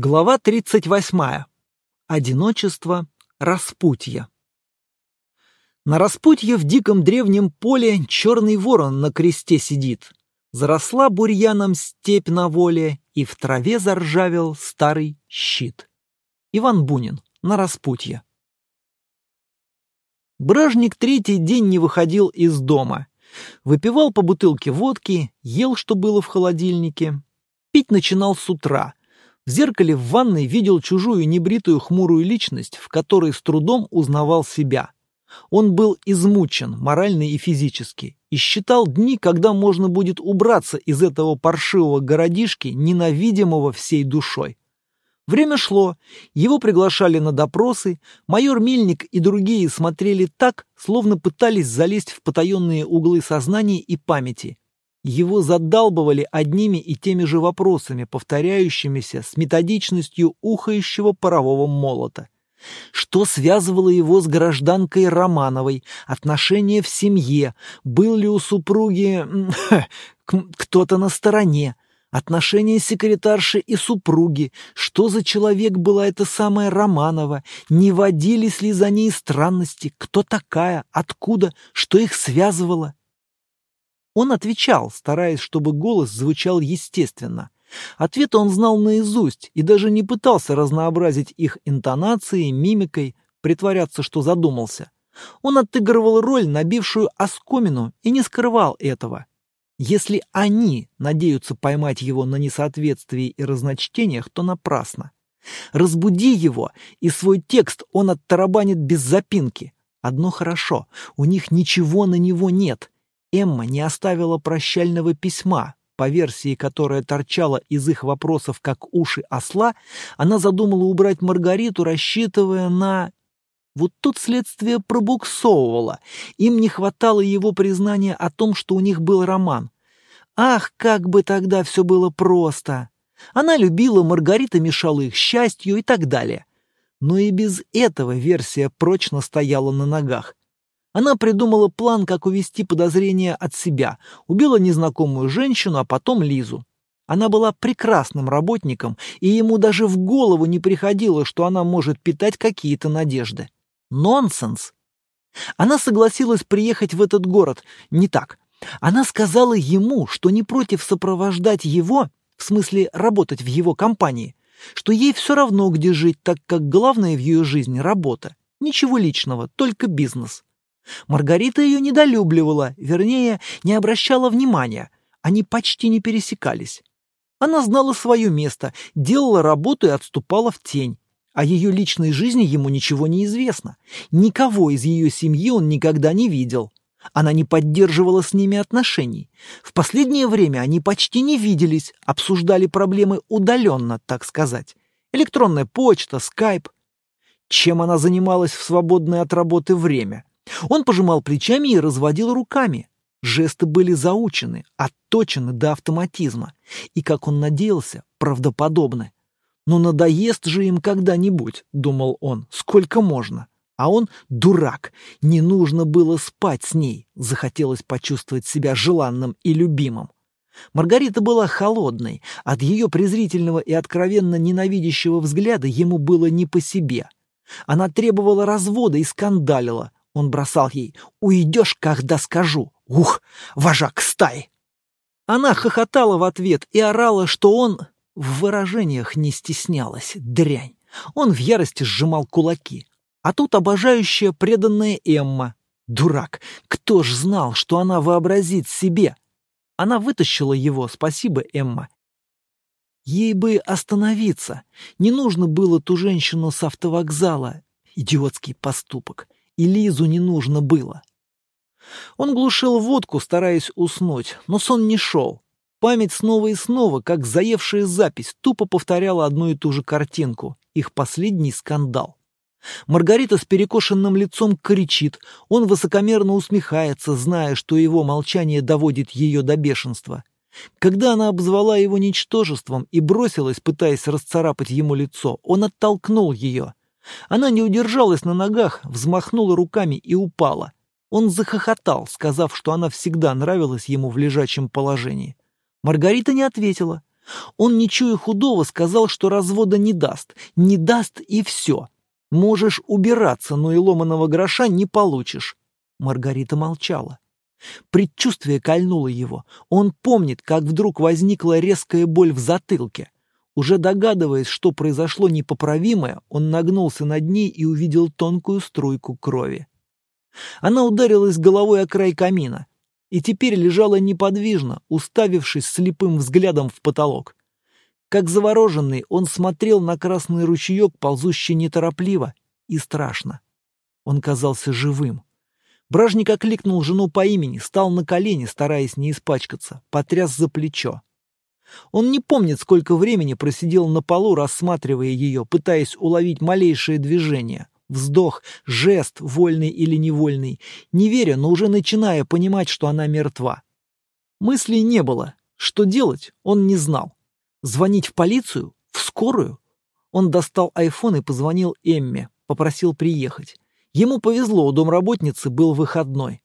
Глава 38. Одиночество, распутье. На распутье в диком древнем поле черный ворон на кресте сидит. Заросла бурьяном степь на воле, и в траве заржавел старый щит. Иван Бунин. На распутье. Бражник третий день не выходил из дома. Выпивал по бутылке водки, ел, что было в холодильнике. Пить начинал с утра — в зеркале в ванной видел чужую небритую хмурую личность, в которой с трудом узнавал себя. Он был измучен морально и физически и считал дни, когда можно будет убраться из этого паршивого городишки, ненавидимого всей душой. Время шло, его приглашали на допросы, майор Мельник и другие смотрели так, словно пытались залезть в потаенные углы сознания и памяти, его задалбывали одними и теми же вопросами, повторяющимися с методичностью ухающего парового молота. Что связывало его с гражданкой Романовой, отношения в семье, был ли у супруги кто-то на стороне, отношения секретарши и супруги, что за человек была эта самая Романова, не водились ли за ней странности, кто такая, откуда, что их связывало. Он отвечал, стараясь, чтобы голос звучал естественно. Ответы он знал наизусть и даже не пытался разнообразить их интонацией, мимикой, притворяться, что задумался. Он отыгрывал роль, набившую оскомину, и не скрывал этого. Если они надеются поймать его на несоответствии и разночтениях, то напрасно. Разбуди его, и свой текст он оттарабанит без запинки. Одно хорошо, у них ничего на него нет, Эмма не оставила прощального письма, по версии, которая торчала из их вопросов как уши осла, она задумала убрать Маргариту, рассчитывая на... Вот тут следствие пробуксовывало. Им не хватало его признания о том, что у них был роман. Ах, как бы тогда все было просто! Она любила, Маргарита мешала их счастью и так далее. Но и без этого версия прочно стояла на ногах. Она придумала план, как увести подозрения от себя, убила незнакомую женщину, а потом Лизу. Она была прекрасным работником, и ему даже в голову не приходило, что она может питать какие-то надежды. Нонсенс! Она согласилась приехать в этот город. Не так. Она сказала ему, что не против сопровождать его, в смысле работать в его компании, что ей все равно, где жить, так как главное в ее жизни — работа. Ничего личного, только бизнес. Маргарита ее недолюбливала, вернее, не обращала внимания. Они почти не пересекались. Она знала свое место, делала работу и отступала в тень. О ее личной жизни ему ничего не известно. Никого из ее семьи он никогда не видел. Она не поддерживала с ними отношений. В последнее время они почти не виделись, обсуждали проблемы удаленно, так сказать. Электронная почта, скайп. Чем она занималась в свободное от работы время? Он пожимал плечами и разводил руками. Жесты были заучены, отточены до автоматизма и, как он надеялся, правдоподобны. «Но надоест же им когда-нибудь», — думал он, — «сколько можно?» А он дурак. Не нужно было спать с ней. Захотелось почувствовать себя желанным и любимым. Маргарита была холодной. От ее презрительного и откровенно ненавидящего взгляда ему было не по себе. Она требовала развода и скандалила. Он бросал ей «Уйдешь, когда скажу! Ух, вожак стаи!» Она хохотала в ответ и орала, что он в выражениях не стеснялась, дрянь. Он в ярости сжимал кулаки. А тут обожающая преданная Эмма. Дурак, кто ж знал, что она вообразит себе? Она вытащила его, спасибо, Эмма. Ей бы остановиться. Не нужно было ту женщину с автовокзала. Идиотский поступок и Лизу не нужно было. Он глушил водку, стараясь уснуть, но сон не шел. Память снова и снова, как заевшая запись, тупо повторяла одну и ту же картинку, их последний скандал. Маргарита с перекошенным лицом кричит, он высокомерно усмехается, зная, что его молчание доводит ее до бешенства. Когда она обзвала его ничтожеством и бросилась, пытаясь расцарапать ему лицо, он оттолкнул ее. Она не удержалась на ногах, взмахнула руками и упала. Он захохотал, сказав, что она всегда нравилась ему в лежачем положении. Маргарита не ответила. Он, не чуя худого, сказал, что развода не даст. Не даст и все. Можешь убираться, но и ломаного гроша не получишь. Маргарита молчала. Предчувствие кольнуло его. Он помнит, как вдруг возникла резкая боль в затылке. Уже догадываясь, что произошло непоправимое, он нагнулся над ней и увидел тонкую струйку крови. Она ударилась головой о край камина и теперь лежала неподвижно, уставившись слепым взглядом в потолок. Как завороженный, он смотрел на красный ручеек, ползущий неторопливо и страшно. Он казался живым. Бражник окликнул жену по имени, стал на колени, стараясь не испачкаться, потряс за плечо. Он не помнит, сколько времени просидел на полу, рассматривая ее, пытаясь уловить малейшее движение. Вздох, жест, вольный или невольный, не веря, но уже начиная понимать, что она мертва. Мыслей не было. Что делать, он не знал. Звонить в полицию? В скорую? Он достал айфон и позвонил Эмме, попросил приехать. Ему повезло, у домработницы был выходной.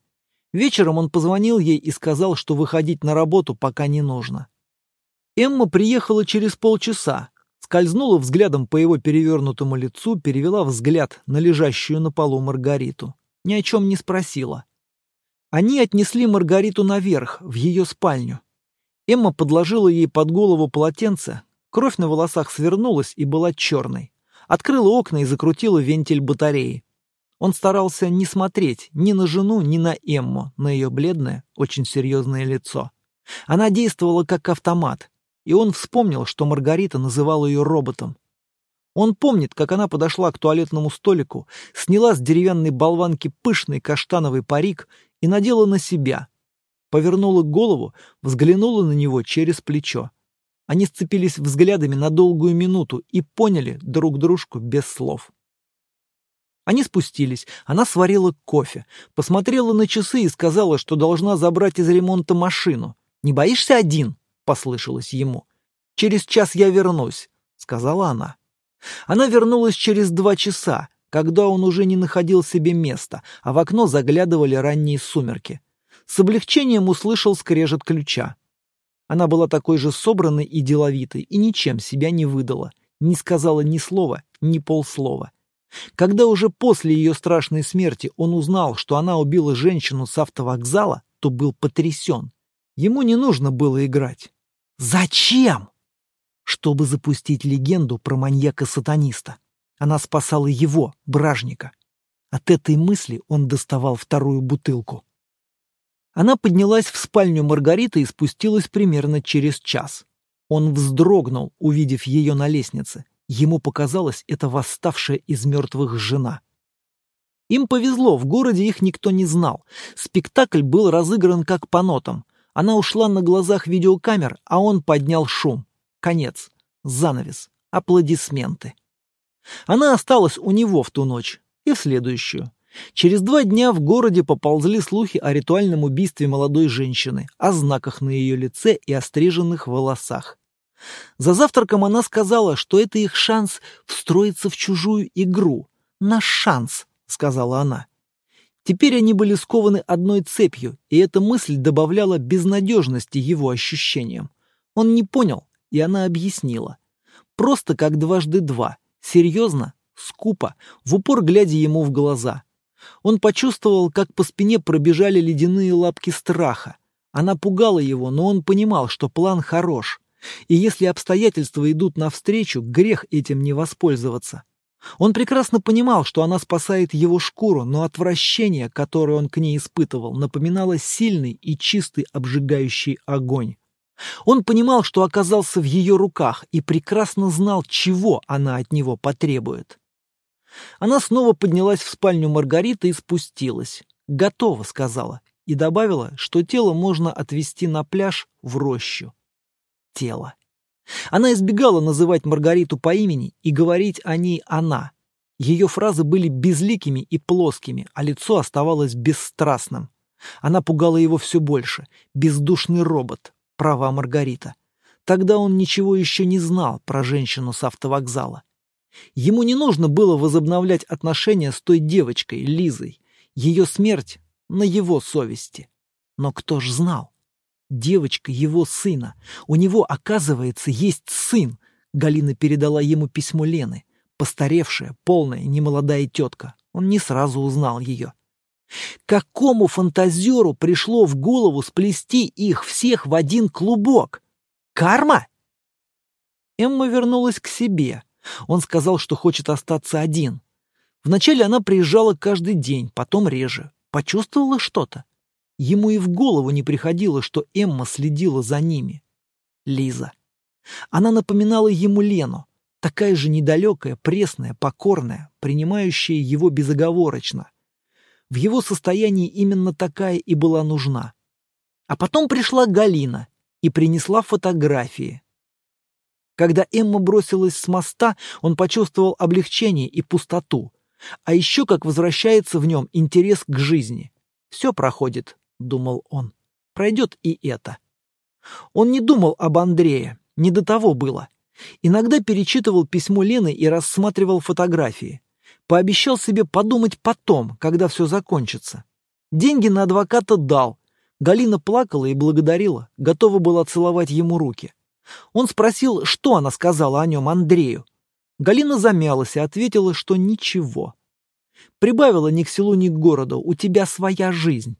Вечером он позвонил ей и сказал, что выходить на работу пока не нужно. Эмма приехала через полчаса, скользнула взглядом по его перевернутому лицу, перевела взгляд на лежащую на полу Маргариту. Ни о чем не спросила. Они отнесли Маргариту наверх, в ее спальню. Эмма подложила ей под голову полотенце, кровь на волосах свернулась и была черной. Открыла окна и закрутила вентиль батареи. Он старался не смотреть ни на жену, ни на Эмму, на ее бледное, очень серьезное лицо. Она действовала как автомат, и он вспомнил, что Маргарита называла ее роботом. Он помнит, как она подошла к туалетному столику, сняла с деревянной болванки пышный каштановый парик и надела на себя. Повернула голову, взглянула на него через плечо. Они сцепились взглядами на долгую минуту и поняли друг дружку без слов. Они спустились, она сварила кофе, посмотрела на часы и сказала, что должна забрать из ремонта машину. «Не боишься один?» — послышалось ему. «Через час я вернусь», — сказала она. Она вернулась через два часа, когда он уже не находил себе места, а в окно заглядывали ранние сумерки. С облегчением услышал скрежет ключа. Она была такой же собранной и деловитой и ничем себя не выдала, не сказала ни слова, ни полслова. Когда уже после ее страшной смерти он узнал, что она убила женщину с автовокзала, то был потрясен. Ему не нужно было играть. Зачем? Чтобы запустить легенду про маньяка-сатаниста. Она спасала его, бражника. От этой мысли он доставал вторую бутылку. Она поднялась в спальню Маргариты и спустилась примерно через час. Он вздрогнул, увидев ее на лестнице. Ему показалось, это восставшая из мертвых жена. Им повезло, в городе их никто не знал. Спектакль был разыгран как по нотам. Она ушла на глазах видеокамер, а он поднял шум. Конец. Занавес. Аплодисменты. Она осталась у него в ту ночь и в следующую. Через два дня в городе поползли слухи о ритуальном убийстве молодой женщины, о знаках на ее лице и остриженных волосах. За завтраком она сказала, что это их шанс встроиться в чужую игру. «Наш шанс», — сказала она. Теперь они были скованы одной цепью, и эта мысль добавляла безнадежности его ощущениям. Он не понял, и она объяснила. Просто как дважды два. Серьезно, скупо, в упор глядя ему в глаза. Он почувствовал, как по спине пробежали ледяные лапки страха. Она пугала его, но он понимал, что план хорош. И если обстоятельства идут навстречу, грех этим не воспользоваться. Он прекрасно понимал, что она спасает его шкуру, но отвращение, которое он к ней испытывал, напоминало сильный и чистый обжигающий огонь. Он понимал, что оказался в ее руках и прекрасно знал, чего она от него потребует. Она снова поднялась в спальню Маргариты и спустилась. «Готово», — сказала, и добавила, что тело можно отвезти на пляж в рощу. Тело. Она избегала называть Маргариту по имени и говорить о ней «она». Ее фразы были безликими и плоскими, а лицо оставалось бесстрастным. Она пугала его все больше. Бездушный робот. Права Маргарита. Тогда он ничего еще не знал про женщину с автовокзала. Ему не нужно было возобновлять отношения с той девочкой, Лизой. Ее смерть на его совести. Но кто ж знал? Девочка его сына. У него, оказывается, есть сын. Галина передала ему письмо Лены. Постаревшая, полная, немолодая тетка. Он не сразу узнал ее. Какому фантазеру пришло в голову сплести их всех в один клубок? Карма? Эмма вернулась к себе. Он сказал, что хочет остаться один. Вначале она приезжала каждый день, потом реже. Почувствовала что-то. Ему и в голову не приходило, что Эмма следила за ними. Лиза. Она напоминала ему Лену, такая же недалекая, пресная, покорная, принимающая его безоговорочно. В его состоянии именно такая и была нужна. А потом пришла Галина и принесла фотографии. Когда Эмма бросилась с моста, он почувствовал облегчение и пустоту. А еще как возвращается в нем интерес к жизни. Все проходит, думал он. Пройдет и это. Он не думал об Андрее, не до того было. Иногда перечитывал письмо Лены и рассматривал фотографии. Пообещал себе подумать потом, когда все закончится. Деньги на адвоката дал. Галина плакала и благодарила, готова была целовать ему руки. Он спросил, что она сказала о нем Андрею. Галина замялась и ответила, что ничего. Прибавила ни к селу, ни к городу, у тебя своя жизнь.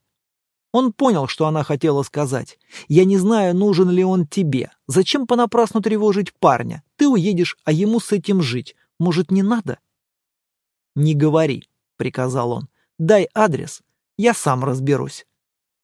Он понял, что она хотела сказать. «Я не знаю, нужен ли он тебе. Зачем понапрасну тревожить парня? Ты уедешь, а ему с этим жить. Может, не надо?» «Не говори», — приказал он. «Дай адрес. Я сам разберусь».